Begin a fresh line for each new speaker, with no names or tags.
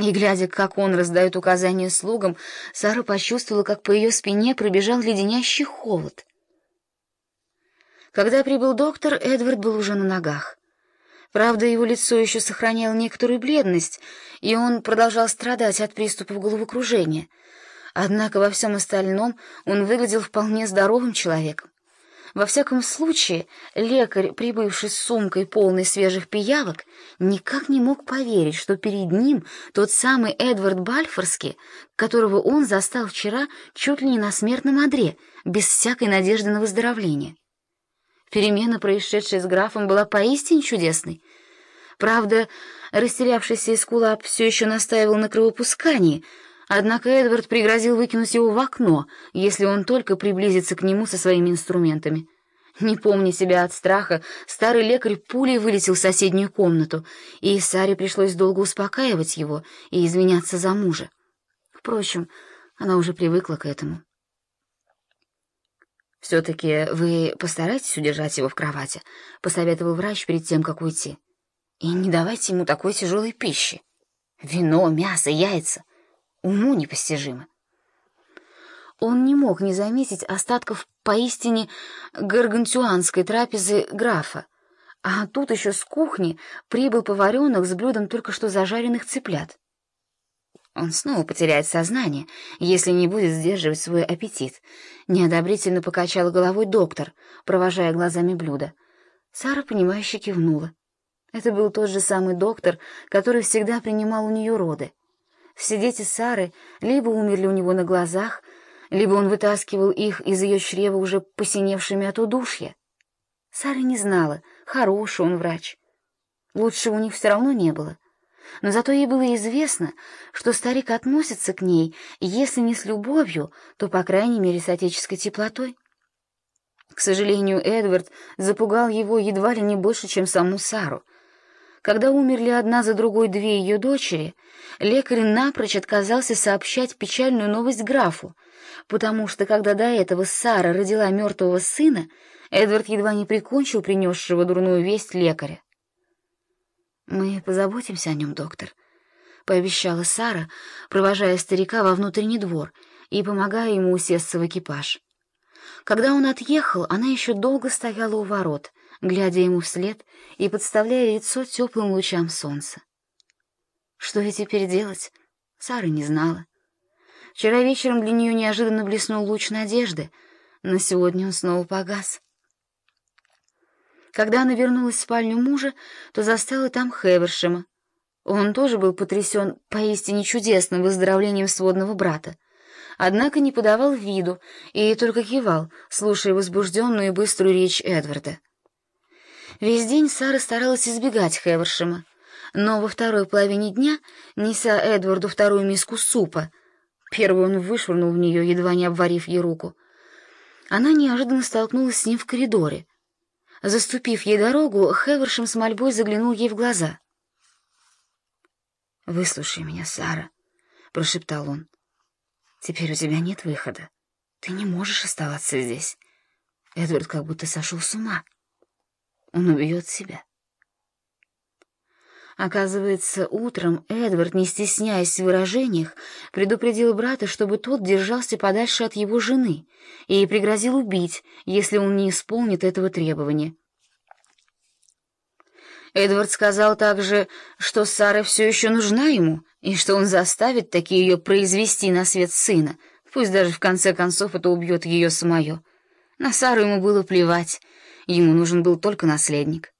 И, глядя, как он раздает указания слугам, Сара почувствовала, как по ее спине пробежал леденящий холод. Когда прибыл доктор, Эдвард был уже на ногах. Правда, его лицо еще сохраняло некоторую бледность, и он продолжал страдать от приступов головокружения. Однако во всем остальном он выглядел вполне здоровым человеком. Во всяком случае, лекарь, прибывший с сумкой полной свежих пиявок, никак не мог поверить, что перед ним тот самый Эдвард Бальфорский, которого он застал вчера чуть ли не на смертном одре, без всякой надежды на выздоровление. Перемена, происшедшая с графом, была поистине чудесной. Правда, растерявшийся Эскулап все еще настаивал на кровопускании, однако Эдвард пригрозил выкинуть его в окно, если он только приблизится к нему со своими инструментами. Не помня себя от страха, старый лекарь пулей вылетел в соседнюю комнату, и Саре пришлось долго успокаивать его и извиняться за мужа. Впрочем, она уже привыкла к этому. «Все-таки вы постарайтесь удержать его в кровати», — посоветовал врач перед тем, как уйти. «И не давайте ему такой тяжелой пищи. Вино, мясо, яйца. Уму непостижимо». Он не мог не заметить остатков поистине гаргантюанской трапезы графа, а тут еще с кухни прибыл поваренок с блюдом только что зажаренных цыплят. Он снова потеряет сознание, если не будет сдерживать свой аппетит. Неодобрительно покачал головой доктор, провожая глазами блюдо. Сара, понимающе кивнула. Это был тот же самый доктор, который всегда принимал у нее роды. Все дети Сары либо умерли у него на глазах, либо он вытаскивал их из ее чрева уже посиневшими от удушья. Сара не знала, хороший он врач. Лучше у них все равно не было — но зато ей было известно, что старик относится к ней, если не с любовью, то, по крайней мере, с отеческой теплотой. К сожалению, Эдвард запугал его едва ли не больше, чем саму Сару. Когда умерли одна за другой две ее дочери, лекарь напрочь отказался сообщать печальную новость графу, потому что, когда до этого Сара родила мертвого сына, Эдвард едва не прикончил принесшего дурную весть лекаря. «Мы позаботимся о нем, доктор», — пообещала Сара, провожая старика во внутренний двор и помогая ему усесться в экипаж. Когда он отъехал, она еще долго стояла у ворот, глядя ему вслед и подставляя лицо теплым лучам солнца. Что ей теперь делать, Сара не знала. Вчера вечером для нее неожиданно блеснул луч надежды, но сегодня он снова погас. Когда она вернулась в спальню мужа, то застала там Хевершема. Он тоже был потрясен поистине чудесным выздоровлением сводного брата. Однако не подавал виду и только кивал, слушая возбужденную и быструю речь Эдварда. Весь день Сара старалась избегать Хевершема, но во второй половине дня, неся Эдварду вторую миску супа, первую он вышвырнул в нее, едва не обварив ей руку, она неожиданно столкнулась с ним в коридоре — Заступив ей дорогу, Хевершем с мольбой заглянул ей в глаза. «Выслушай меня, Сара», — прошептал он. «Теперь у тебя нет выхода. Ты не можешь оставаться здесь. Эдвард как будто сошел с ума. Он убьет себя». Оказывается, утром Эдвард, не стесняясь в выражениях, предупредил брата, чтобы тот держался подальше от его жены, и пригрозил убить, если он не исполнит этого требования. Эдвард сказал также, что Сара все еще нужна ему, и что он заставит таки ее произвести на свет сына, пусть даже в конце концов это убьет ее самое. На Сару ему было плевать, ему нужен был только наследник.